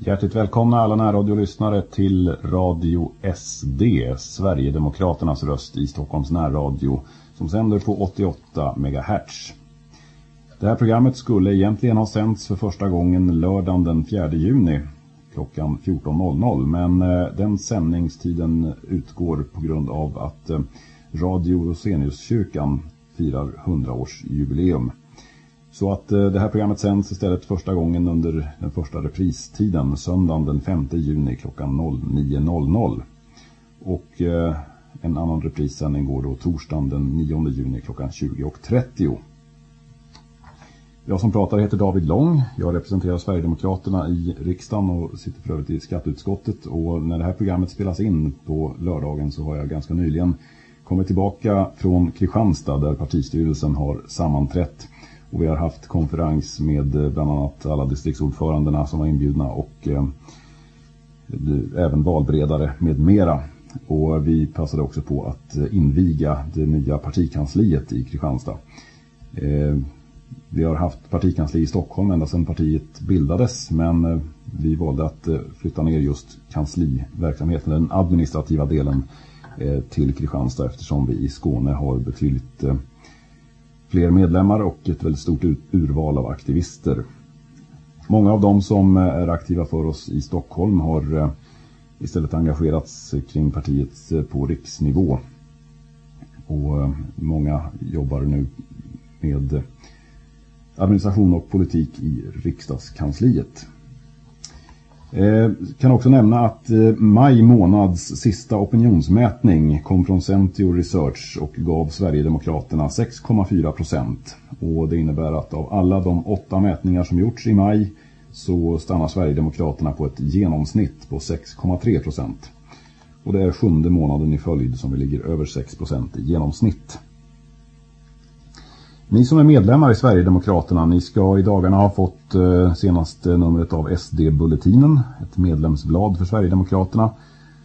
Hjärtligt välkomna alla närradiolyssnare till Radio SD, Sverigedemokraternas röst i Stockholms närradio som sänder på 88 MHz. Det här programmet skulle egentligen ha sänts för första gången lördagen den 4 juni klockan 14.00 men eh, den sändningstiden utgår på grund av att eh, Radio Roseniuskyrkan firar 100-årsjubileum. Så att eh, det här programmet sänds istället första gången under den första repristiden, söndagen den 5 juni klockan 09.00. Och eh, en annan reprissändning går då torsdagen den 9 juni klockan 20.30. Jag som pratar heter David Lång. Jag representerar Sverigedemokraterna i riksdagen och sitter för övrigt i skatteutskottet. Och när det här programmet spelas in på lördagen så har jag ganska nyligen kommit tillbaka från Kristianstad där partistyrelsen har sammanträtt. Och vi har haft konferens med eh, bland annat alla distriktsordförandena som var inbjudna och eh, även valberedare med mera. Och vi passade också på att eh, inviga det nya partikansliet i Kristianstad. Eh, vi har haft partikansli i Stockholm ända sedan partiet bildades men eh, vi valde att eh, flytta ner just kansliverksamheten, den administrativa delen eh, till Kristianstad eftersom vi i Skåne har betydligt fler medlemmar och ett väldigt stort urval av aktivister. Många av dem som eh, är aktiva för oss i Stockholm har eh, istället engagerats kring partiet eh, på riksnivå. Och många jobbar nu med administration och politik i riksdagskansliet. Eh, kan också nämna att eh, maj månads sista opinionsmätning kom från Centio Research och gav Sverigedemokraterna 6,4 procent. Och det innebär att av alla de åtta mätningar som gjorts i maj så stannar Sverigedemokraterna på ett genomsnitt på 6,3 procent. Och det är sjunde månaden i följd som vi ligger över 6 procent i genomsnitt. Ni som är medlemmar i Sverigedemokraterna, ni ska i dagarna ha fått eh, senaste eh, numret av SD-bulletinen, ett medlemsblad för Sverigedemokraterna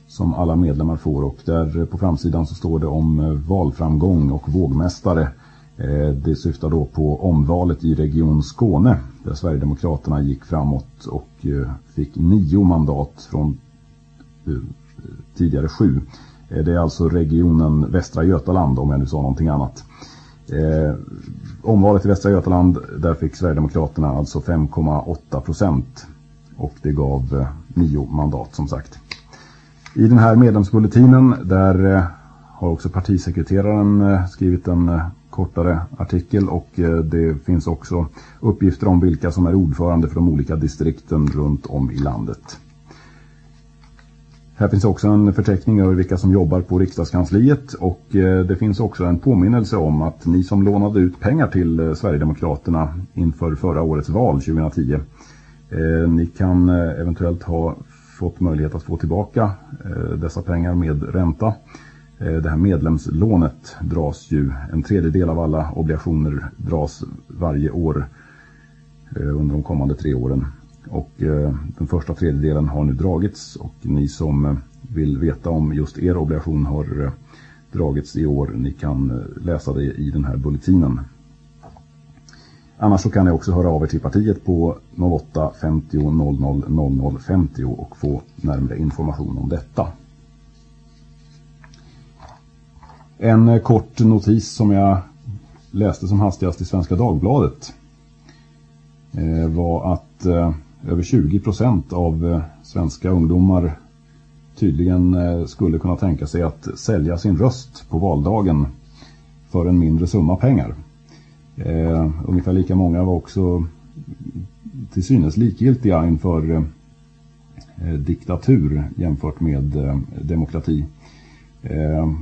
som alla medlemmar får och där eh, på framsidan så står det om valframgång och vågmästare. Det syftar då på omvalet i Region Skåne där Sverigedemokraterna gick framåt och fick nio mandat från tidigare sju. Det är alltså regionen Västra Götaland om jag nu sa någonting annat. Eh, omvalet i Västra Götaland, där fick Sverigedemokraterna alltså 5,8 procent. Och det gav eh, nio mandat som sagt. I den här medlemsbulletinen där eh, har också partisekreteraren eh, skrivit en eh, kortare artikel och eh, det finns också uppgifter om vilka som är ordförande för de olika distrikten runt om i landet. Här finns också en förteckning över vilka som jobbar på riksdagskansliet och eh, det finns också en påminnelse om att ni som lånade ut pengar till eh, Sverigedemokraterna inför förra årets val 2010 eh, ni kan eventuellt ha fått möjlighet att få tillbaka dessa pengar med ränta. Det här medlemslånet dras ju, en tredjedel av alla obligationer dras varje år under de kommande tre åren. Och eh, den första tredjedelen har nu dragits och ni som eh, vill veta om just er obligation har eh, dragits i år, ni kan läsa det i den här bulletinen. Annars så kan ni också höra av er till partiet på 08 50 00 00 50 och få närmare information om detta. En kort notis som jag läste som hastigast i Svenska Dagbladet var att över 20 procent av eh, svenska ungdomar tydligen eh, skulle kunna tänka sig att sälja sin röst på valdagen för en mindre summa pengar. Eh, ungefär lika många var också till synes likgiltiga inför eh, eh diktatur jämfört med eh, demokrati. Eh,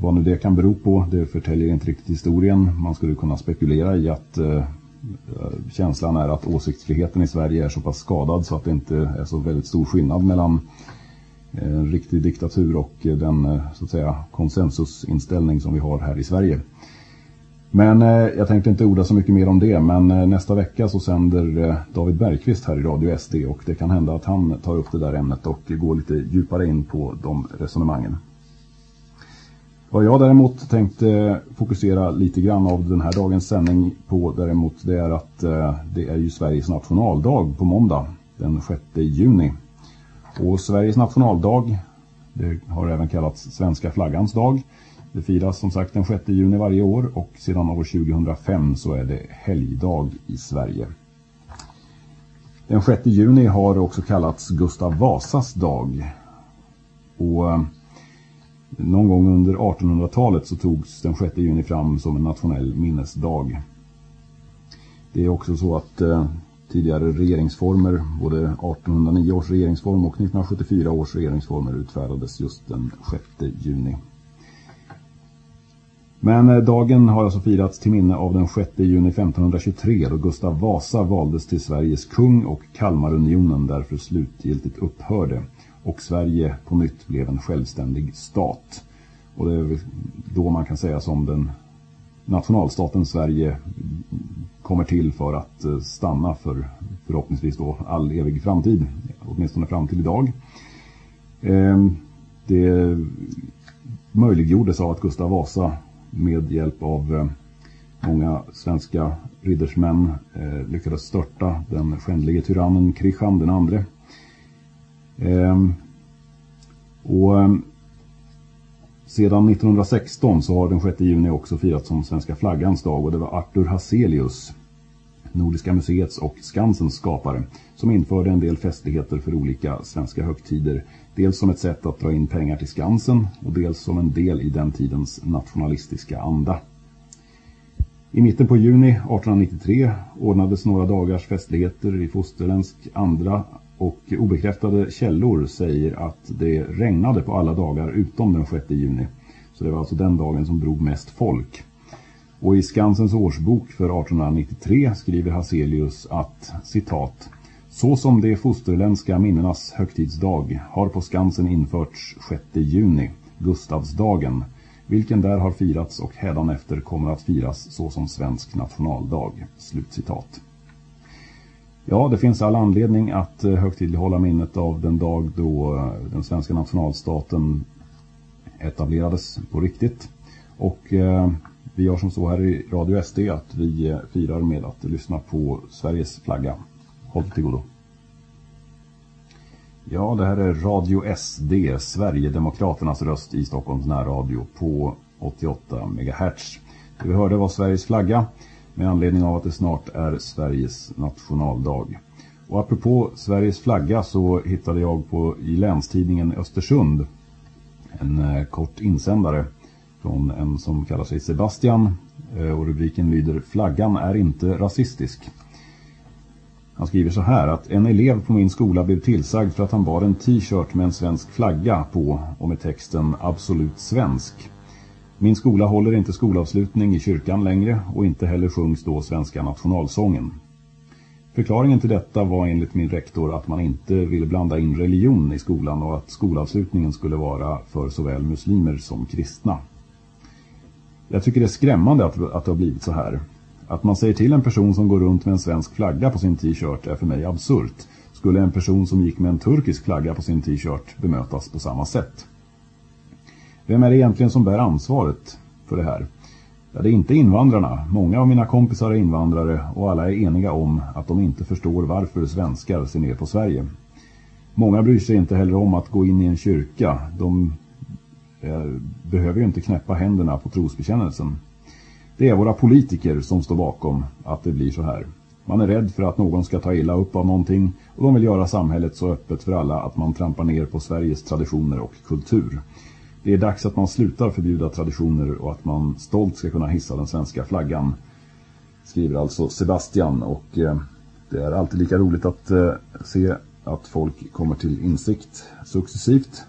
vad nu det kan bero på, det förtäljer inte riktigt historien. Man skulle kunna spekulera i att Eh, känslan är att åsiktsfriheten i Sverige är så pass skadad så att det inte är så väldigt stor skillnad mellan en riktig diktatur och eh, den eh, så att säga konsensusinställning som vi har här i Sverige. Men jag tänkte inte orda så mycket mer om det men nästa vecka så sänder David Bergqvist här i Radio SD och det kan hända att han tar upp det där ämnet och går lite djupare in på de resonemangen. Vad jag däremot tänkte fokusera lite grann av den här dagens sändning på däremot det är att eh, det är ju Sveriges nationaldag på måndag den 6 juni. Och Sveriges nationaldag, det har även kallats svenska flaggans dag. Det firas som sagt den 6 juni varje år och sedan år 2005 så är det helgdag i Sverige. Den 6 juni har också kallats Gustav Vasas dag. Och eh, någon gång under 1800-talet så togs den 6 juni fram som en nationell minnesdag. Det är också så att eh, tidigare regeringsformer, både 1809 års regeringsform och 1974 års regeringsformer utfärdades just den 6 juni. Men eh, dagen har alltså firats till minne av den 6 juni 1523 då Gustav Vasa valdes till Sveriges kung och Kalmarunionen därför slutgiltigt upphörde och Sverige på nytt blev en självständig stat. Och det är då man kan säga som den nationalstaten Sverige kommer till för att eh, stanna för förhoppningsvis då all evig framtid, åtminstone fram till idag. Ehm, det möjliggjordes av att Gustav Vasa med hjälp av eh, många svenska riddersmän eh, lyckades störta den skändlige tyrannen Kristian den andre. Ehm, och ehm, sedan 1916 så har den 6 juni också firats som svenska flaggans dag och det var Arthur Hazelius, Nordiska museets och Skansens skapare, som införde en del festligheter för olika svenska högtider. Dels som ett sätt att dra in pengar till Skansen och dels som en del i den tidens nationalistiska anda. I mitten på juni 1893 ordnades några dagars festligheter i fosterländsk andra och obekräftade källor säger att det regnade på alla dagar utom den 6 juni. Så det var alltså den dagen som drog mest folk. Och i Skansens årsbok för 1893 skriver Hazelius att, citat, så som det fosterländska minnenas högtidsdag har på Skansen införts 6 juni, Gustavsdagen, vilken där har firats och hädanefter kommer att firas så som svensk nationaldag. Slutcitat. Ja, det finns all anledning att eh, högtidlighålla minnet av den dag då eh, den svenska nationalstaten etablerades på riktigt. Och eh, vi gör som så här i Radio SD att vi eh, firar med att lyssna på Sveriges flagga. Håll till godo. Ja, det här är Radio SD, Sverigedemokraternas röst i Stockholms närradio på 88 MHz. Det vi hörde var Sveriges flagga med anledning av att det snart är Sveriges nationaldag. Och apropå Sveriges flagga så hittade jag på i länstidningen Östersund en eh, kort insändare från en som kallar sig Sebastian eh, och rubriken lyder Flaggan är inte rasistisk. Han skriver så här att en elev på min skola blev tillsagd för att han bar en t-shirt med en svensk flagga på och med texten Absolut svensk. Min skola håller inte skolavslutning i kyrkan längre och inte heller sjungs då svenska nationalsången. Förklaringen till detta var enligt min rektor att man inte ville blanda in religion i skolan och att skolavslutningen skulle vara för såväl muslimer som kristna. Jag tycker det är skrämmande att, att det har blivit så här. Att man säger till en person som går runt med en svensk flagga på sin t-shirt är för mig absurt. Skulle en person som gick med en turkisk flagga på sin t-shirt bemötas på samma sätt. Vem är det egentligen som bär ansvaret för det här? Ja, det är inte invandrarna. Många av mina kompisar är invandrare och alla är eniga om att de inte förstår varför svenskar ser ner på Sverige. Många bryr sig inte heller om att gå in i en kyrka. De eh, behöver ju inte knäppa händerna på trosbekännelsen. Det är våra politiker som står bakom att det blir så här. Man är rädd för att någon ska ta illa upp av någonting och de vill göra samhället så öppet för alla att man trampar ner på Sveriges traditioner och kultur. Det är dags att man slutar förbjuda traditioner och att man stolt ska kunna hissa den svenska flaggan. Skriver alltså Sebastian och eh, det är alltid lika roligt att eh, se att folk kommer till insikt successivt.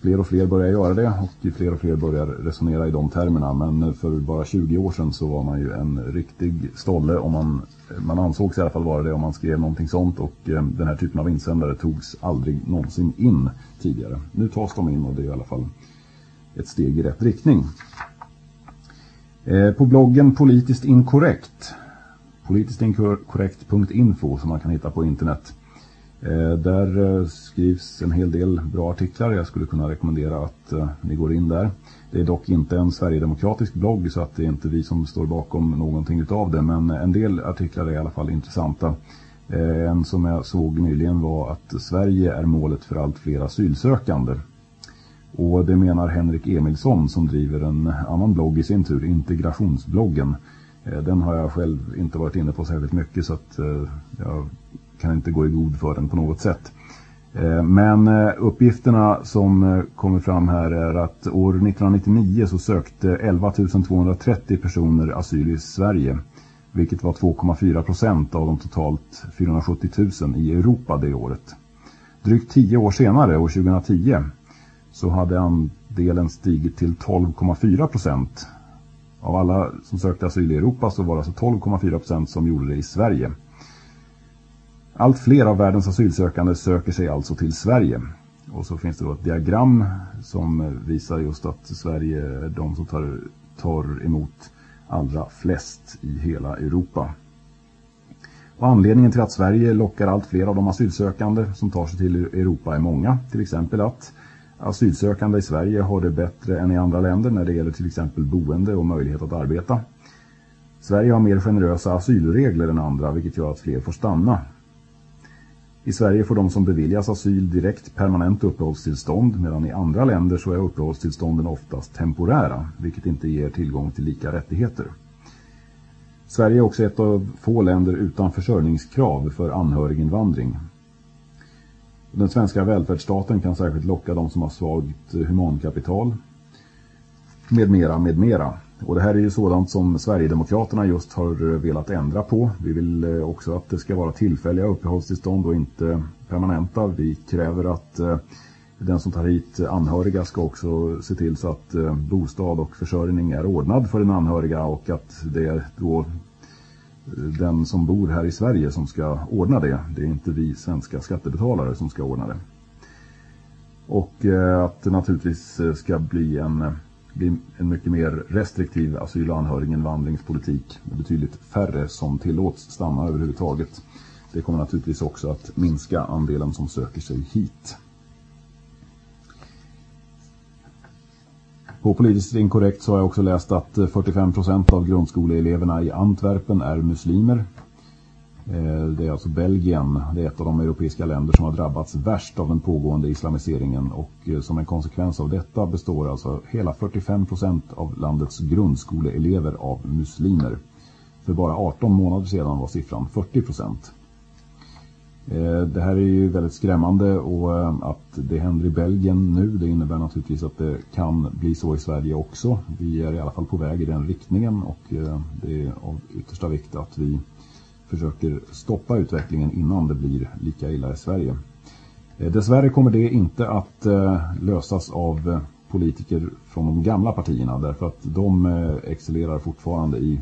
Fler och fler börjar göra det och fler och fler börjar resonera i de termerna. Men för bara 20 år sedan så var man ju en riktig stolle om man, man ansågs i alla fall vara det om man skrev någonting sånt och eh, den här typen av insändare togs aldrig någonsin in tidigare. Nu tas de in och det är i alla fall ett steg i rätt riktning. Eh, på bloggen Politiskt inkorrekt politistinkorrekt.info som man kan hitta på internet. Eh, där eh, skrivs en hel del bra artiklar. Jag skulle kunna rekommendera att ni går in där. Det är dock inte en Sverigedemokratisk blogg så att det är inte vi som står bakom någonting utav det. Men en del artiklar är i alla fall intressanta. En som jag såg nyligen var att Sverige är målet för allt fler asylsökande. Och det menar Henrik Emilsson som driver en annan blogg i sin tur, integrationsbloggen. Eh, den har jag själv inte varit inne på särskilt mycket så att eh, jag kan inte gå i god för den på något sätt. Eh, men uppgifterna som kommer fram här är att år 1999 så sökte 11 230 personer asyl i Sverige vilket var 2,4 procent av de totalt 470 000 i Europa det året. Drygt tio år senare, år 2010, så hade andelen stigit till 12,4 procent. Av alla som sökte asyl i Europa så var det alltså 12,4 procent som gjorde det i Sverige. Allt fler av världens asylsökande söker sig alltså till Sverige. Och så finns det då ett diagram som visar just att Sverige är de som tar, tar emot allra flest i hela Europa. Och anledningen till att Sverige lockar allt fler av de asylsökande som tar sig till Europa är många. Till exempel att asylsökande i Sverige har det bättre än i andra länder när det gäller till exempel boende och möjlighet att arbeta. Sverige har mer generösa asylregler än andra vilket gör att fler får stanna. I Sverige får de som beviljas asyl direkt permanent uppehållstillstånd medan i andra länder så är uppehållstillstånden oftast temporära vilket inte ger tillgång till lika rättigheter. Sverige är också ett av få länder utan försörjningskrav för anhöriginvandring. Den svenska välfärdsstaten kan särskilt locka de som har svagt humankapital med mera, med mera. Och det här är ju sådant som Sverigedemokraterna just har velat ändra på. Vi vill eh, också att det ska vara tillfälliga uppehållstillstånd och inte permanenta. Vi kräver att eh, den som tar hit anhöriga ska också se till så att eh, bostad och försörjning är ordnad för den anhöriga och att det då den som bor här i Sverige som ska ordna det. Det är inte vi svenska skattebetalare som ska ordna det. Och eh, att det naturligtvis eh, ska bli en eh, bli en mycket mer restriktiv asyl- och anhöriginvandringspolitik med betydligt färre som tillåts stanna överhuvudtaget. Det kommer naturligtvis också att minska andelen som söker sig hit. På politiskt inkorrekt så har jag också läst att eh, 45% av grundskoleeleverna i Antwerpen är muslimer. Eh, det är alltså Belgien, det är ett av de europeiska länder som har drabbats värst av den pågående islamiseringen och eh, som en konsekvens av detta består alltså hela 45% av landets grundskoleelever av muslimer. För bara 18 månader sedan var siffran 40%. Eh, det här är ju väldigt skrämmande och eh, att det händer i Belgien nu det innebär naturligtvis att det kan bli så i Sverige också. Vi är i alla fall på väg i den riktningen och eh, det är av yttersta vikt att vi försöker stoppa utvecklingen innan det blir lika illa i Sverige. Dessvärre kommer det inte att lösas av politiker från de gamla partierna därför att de excellerar fortfarande i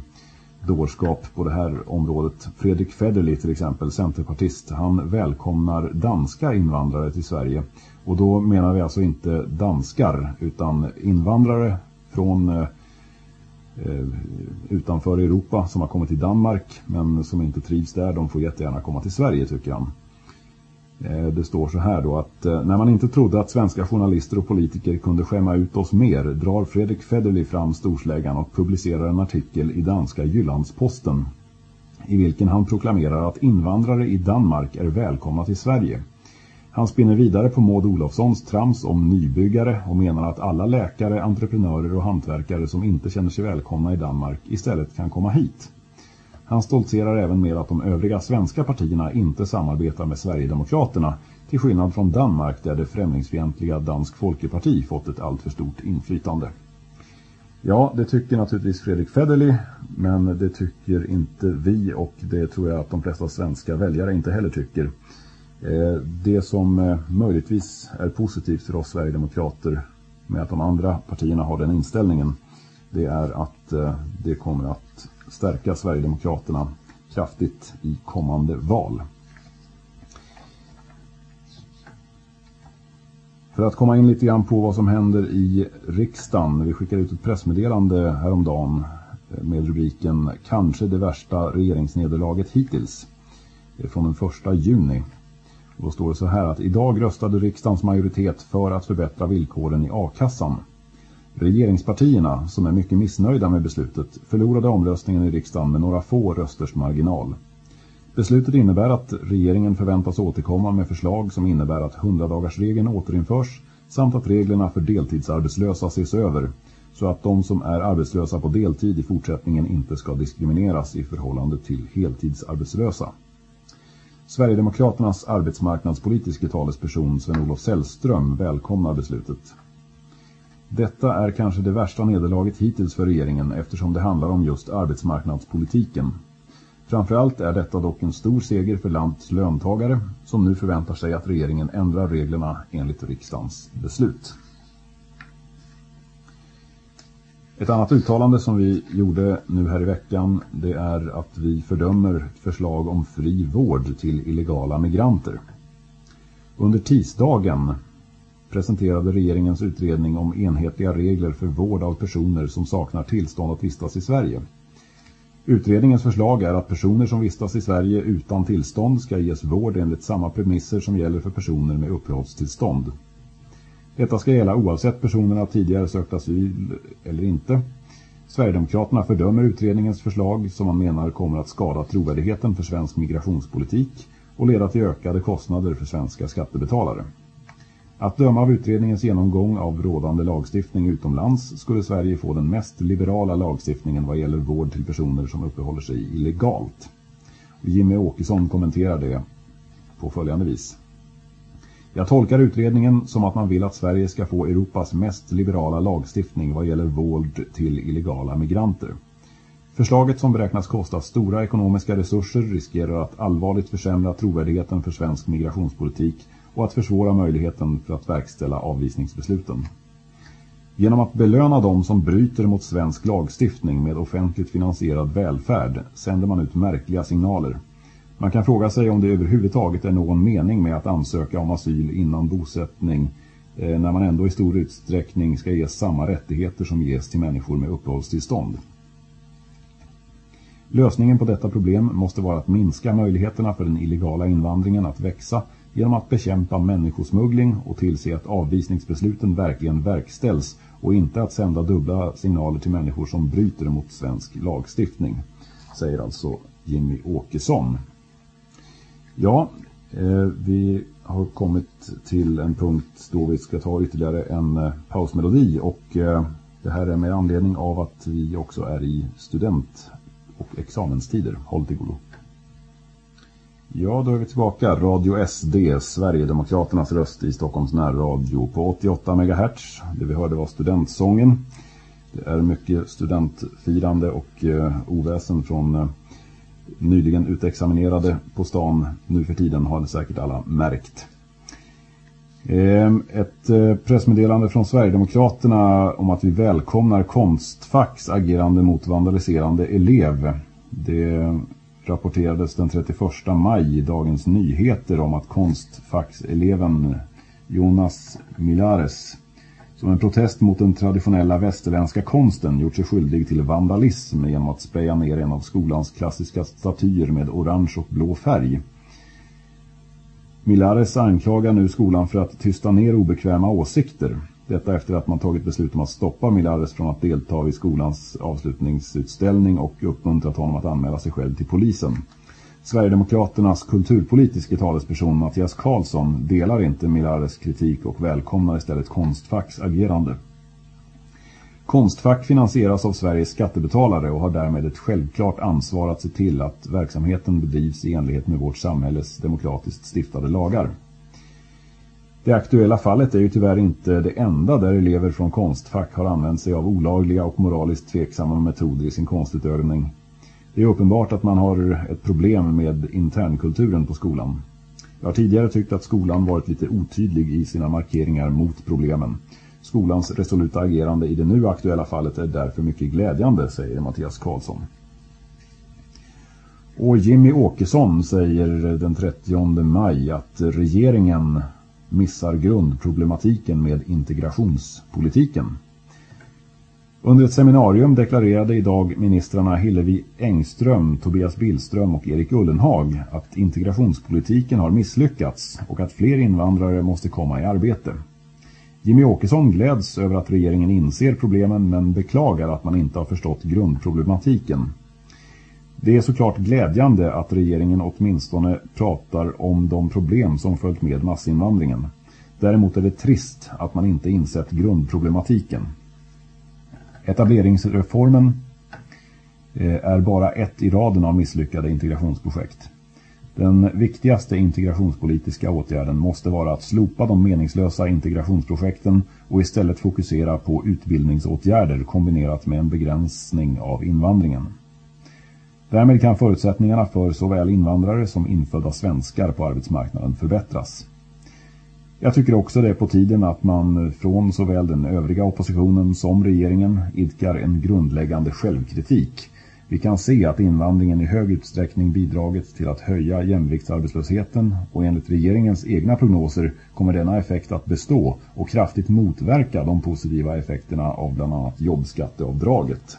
dårskap på det här området. Fredrik Federley till exempel, centerpartist, han välkomnar danska invandrare till Sverige. Och då menar vi alltså inte danskar utan invandrare från Eh, eh utanför Europa som har kommit till Danmark men som inte trivs där, de får jättegärna komma till Sverige tycker han. Eh, det står så här då att eh, när man inte trodde att svenska journalister och politiker kunde skämma ut oss mer drar Fredrik Federley fram storsläggan och publicerar en artikel i danska Jyllandsposten i vilken han proklamerar att invandrare i Danmark är välkomna till Sverige. Han spinner vidare på Maud Olofssons trams om nybyggare och menar att alla läkare, entreprenörer och hantverkare som inte känner sig välkomna i Danmark istället kan komma hit. Han stoltserar även med att de övriga svenska partierna inte samarbetar med Sverigedemokraterna till skillnad från Danmark där det främlingsfientliga Dansk Folkeparti fått ett alltför stort inflytande. Ja, det tycker naturligtvis Fredrik Federley, men det tycker inte vi och det tror jag att de flesta svenska väljare inte heller tycker. Eh, det som eh, möjligtvis är positivt för oss Sverigedemokrater med att de andra partierna har den inställningen det är att eh, det kommer att stärka Sverigedemokraterna kraftigt i kommande val. För att komma in lite grann på vad som händer i riksdagen. Vi skickade ut ett pressmeddelande häromdagen med rubriken Kanske det värsta regeringsnederlaget hittills. Det är Från den 1 juni. Och Då står det så här att idag röstade riksdagens majoritet för att förbättra villkoren i a-kassan. Regeringspartierna, som är mycket missnöjda med beslutet, förlorade omröstningen i riksdagen med några få rösters marginal. Beslutet innebär att regeringen förväntas återkomma med förslag som innebär att 100-dagarsregeln återinförs samt att reglerna för deltidsarbetslösa ses över så att de som är arbetslösa på deltid i fortsättningen inte ska diskrimineras i förhållande till heltidsarbetslösa. Sverigedemokraternas arbetsmarknadspolitiska talesperson Sven-Olof Sällström välkomnar beslutet. Detta är kanske det värsta nederlaget hittills för regeringen eftersom det handlar om just arbetsmarknadspolitiken. Framförallt är detta dock en stor seger för landets löntagare som nu förväntar sig att regeringen ändrar reglerna enligt riksdagens beslut. Ett annat uttalande som vi gjorde nu här i veckan det är att vi fördömer förslag om fri vård till illegala migranter. Under tisdagen presenterade regeringens utredning om enhetliga regler för vård av personer som saknar tillstånd att vistas i Sverige. Utredningens förslag är att personer som vistas i Sverige utan tillstånd ska ges vård enligt samma premisser som gäller för personer med uppehållstillstånd. Detta ska gälla oavsett personerna tidigare sökt asyl eller inte. Sverigedemokraterna fördömer utredningens förslag som man menar kommer att skada trovärdigheten för svensk migrationspolitik och leda till ökade kostnader för svenska skattebetalare. Att döma av utredningens genomgång av rådande lagstiftning utomlands skulle Sverige få den mest liberala lagstiftningen vad gäller vård till personer som uppehåller sig illegalt. Jimmy Åkesson kommenterar det på följande vis. Jag tolkar utredningen som att man vill att Sverige ska få Europas mest liberala lagstiftning vad gäller vård till illegala migranter. Förslaget som beräknas kosta stora ekonomiska resurser riskerar att allvarligt försämra trovärdigheten för svensk migrationspolitik och att försvåra möjligheten för att verkställa avvisningsbesluten. Genom att belöna de som bryter mot svensk lagstiftning med offentligt finansierad välfärd sänder man ut märkliga signaler. Man kan fråga sig om det överhuvudtaget är någon mening med att ansöka om asyl innan bosättning eh, när man ändå i stor utsträckning ska ges samma rättigheter som ges till människor med uppehållstillstånd. Lösningen på detta problem måste vara att minska möjligheterna för den illegala invandringen att växa genom att bekämpa människosmuggling och tillse att avvisningsbesluten verkligen verkställs och inte att sända dubbla signaler till människor som bryter mot svensk lagstiftning, säger alltså Jimmy Åkesson. Ja, eh, vi har kommit till en punkt då vi ska ta ytterligare en eh, pausmelodi och eh, det här är med anledning av att vi också är i student- och examenstider. Håll till godo. Ja, då är vi tillbaka. Radio SD, Sverigedemokraternas röst i Stockholms närradio på 88 MHz. Det vi hörde var studentsången. Det är mycket studentfirande och eh, oväsen från eh, nyligen utexaminerade på stan nu för tiden har det säkert alla märkt. Ehm, ett eh, pressmeddelande från Sverigedemokraterna om att vi välkomnar Konstfacks agerande mot vandaliserande elev. Det rapporterades den 31 maj i Dagens Nyheter om att Konstfackseleven Jonas Milares som en protest mot den traditionella västerländska konsten gjort sig skyldig till vandalism genom att spraya ner en av skolans klassiska statyer med orange och blå färg. Milares anklagar nu skolan för att tysta ner obekväma åsikter. Detta efter att man tagit beslut om att stoppa Milares från att delta i skolans avslutningsutställning och uppmuntrat honom att anmäla sig själv till polisen. Sverigedemokraternas kulturpolitiske talesperson Mattias Karlsson delar inte Milares kritik och välkomnar istället Konstfacks agerande. Konstfack finansieras av Sveriges skattebetalare och har därmed ett självklart ansvar att se till att verksamheten bedrivs i enlighet med vårt samhälles demokratiskt stiftade lagar. Det aktuella fallet är ju tyvärr inte det enda där elever från Konstfack har använt sig av olagliga och moraliskt tveksamma metoder i sin konstutövning. Det är uppenbart att man har ett problem med internkulturen på skolan. Jag har tidigare tyckt att skolan varit lite otydlig i sina markeringar mot problemen. Skolans resoluta agerande i det nu aktuella fallet är därför mycket glädjande, säger Mattias Karlsson. Och Jimmy Åkesson säger den 30 maj att regeringen missar grundproblematiken med integrationspolitiken. Under ett seminarium deklarerade idag ministrarna Hillevi Engström, Tobias Billström och Erik Ullenhag att integrationspolitiken har misslyckats och att fler invandrare måste komma i arbete. Jimmy Åkesson gläds över att regeringen inser problemen men beklagar att man inte har förstått grundproblematiken. Det är såklart glädjande att regeringen åtminstone pratar om de problem som följt med massinvandringen. Däremot är det trist att man inte insett grundproblematiken. Etableringsreformen eh, är bara ett i raden av misslyckade integrationsprojekt. Den viktigaste integrationspolitiska åtgärden måste vara att slopa de meningslösa integrationsprojekten och istället fokusera på utbildningsåtgärder kombinerat med en begränsning av invandringen. Därmed kan förutsättningarna för såväl invandrare som infödda svenskar på arbetsmarknaden förbättras. Jag tycker också det är på tiden att man från såväl den övriga oppositionen som regeringen idkar en grundläggande självkritik. Vi kan se att invandringen i hög utsträckning bidragit till att höja jämviktsarbetslösheten och enligt regeringens egna prognoser kommer denna effekt att bestå och kraftigt motverka de positiva effekterna av bland annat jobbskatteavdraget.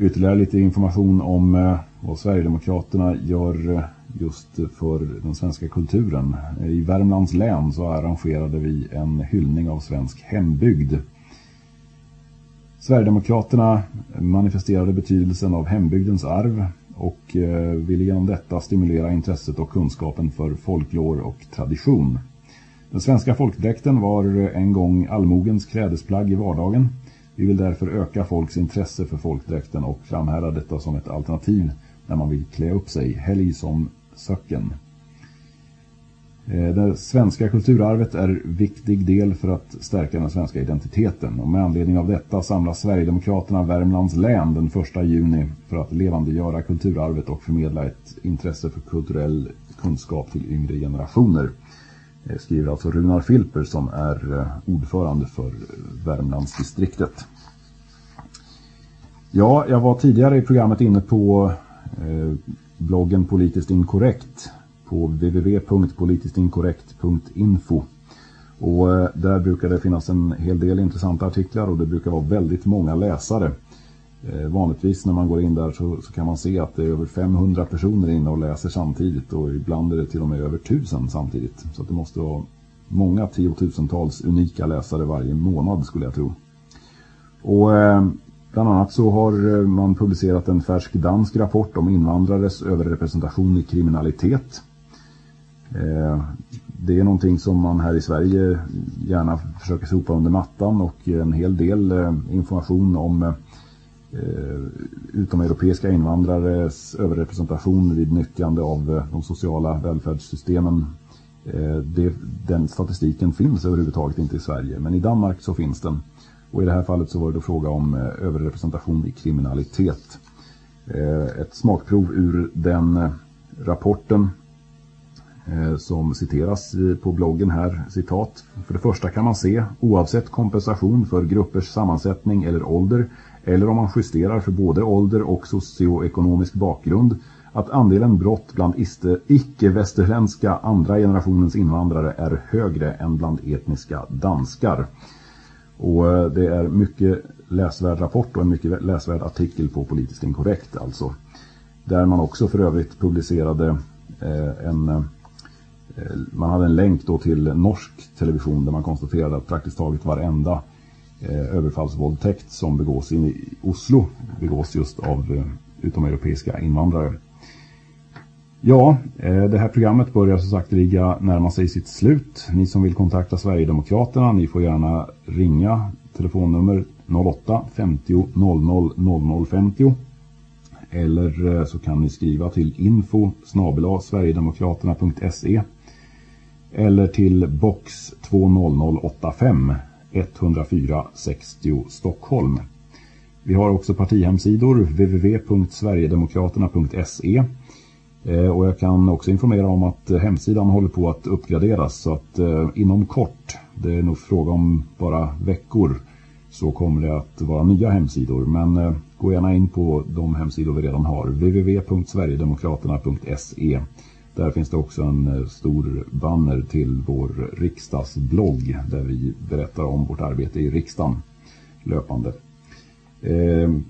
Ytterligare lite information om eh, vad Sverigedemokraterna gör eh, just för den svenska kulturen. I Värmlands län så arrangerade vi en hyllning av svensk hembygd. Sverigedemokraterna manifesterade betydelsen av hembygdens arv och eh, ville genom detta stimulera intresset och kunskapen för folklor och tradition. Den svenska folkdräkten var en gång allmogens klädesplagg i vardagen. Vi vill därför öka folks intresse för folkdräkten och framhäva detta som ett alternativ när man vill klä upp sig, helg som söcken. Eh, det svenska kulturarvet är viktig del för att stärka den svenska identiteten och med anledning av detta samlas Sverigedemokraterna Värmlands län den 1 juni för att levandegöra kulturarvet och förmedla ett intresse för kulturell kunskap till yngre generationer. Eh, skriver alltså Runar Filper som är eh, ordförande för eh, Värmlandsdistriktet. Ja, jag var tidigare i programmet inne på eh, bloggen Politiskt Inkorrekt på www.politistinkorrekt.info och eh, där brukar det finnas en hel del intressanta artiklar och det brukar vara väldigt många läsare. Eh, vanligtvis när man går in där så, så, kan man se att det är över 500 personer inne och läser samtidigt och ibland är det till och med över 1000 samtidigt. Så det måste vara många tiotusentals unika läsare varje månad skulle jag tro. Och eh, bland annat så har eh, man publicerat en färsk dansk rapport om invandrares överrepresentation i kriminalitet. Eh, det är någonting som man här i Sverige gärna försöker sopa under mattan och en hel del eh, information om eh, Eh, utomeuropeiska invandrares överrepresentation vid nyttjande av eh, de sociala välfärdssystemen. Eh, det, den statistiken finns överhuvudtaget inte i Sverige, men i Danmark så finns den. Och i det här fallet så var det då fråga om eh, överrepresentation i kriminalitet. Eh, ett smakprov ur den rapporten som citeras på bloggen här, citat. För det första kan man se, oavsett kompensation för gruppers sammansättning eller ålder eller om man justerar för både ålder och socioekonomisk bakgrund, att andelen brott bland icke-västerländska andra generationens invandrare är högre än bland etniska danskar. Och eh, det är mycket läsvärd rapport och en mycket läsvärd artikel på Politiskt Inkorrekt alltså. Där man också för övrigt publicerade eh, en... Eh, man hade en länk då till norsk television där man konstaterade att praktiskt taget varenda Eh, överfallsvåldtäkt som begås i Oslo begås just av eh, utomeuropeiska invandrare. Ja, eh, det här programmet börjar som sagt ligga närma sig sitt slut. Ni som vill kontakta Sverigedemokraterna, ni får gärna ringa telefonnummer 08 50 00 00 50 eller eh, så kan ni skriva till info sverigedemokraterna.se eller till box 20085 104 60 Stockholm. Vi har också partihemsidor www.sverigedemokraterna.se eh, och jag kan också informera om att hemsidan håller på att uppgraderas så att eh, inom kort, det är nog fråga om bara veckor, så kommer det att vara nya hemsidor. Men eh, gå gärna in på de hemsidor vi redan har, www.sverigedemokraterna.se där finns det också en eh, stor banner till vår riksdagsblogg där vi berättar om vårt arbete i riksdagen löpande. Ehm,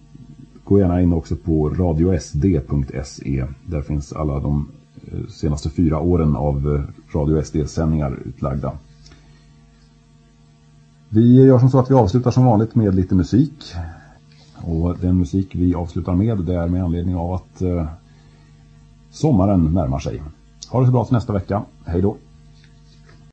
gå gärna in också på radiosd.se. Där finns alla de eh, senaste fyra åren av eh, Radio SD-sändningar utlagda. Vi gör som så att vi avslutar som vanligt med lite musik. Och den musik vi avslutar med det är med anledning av att sommaren närmar sig. Ha det så bra till nästa vecka. Hej då!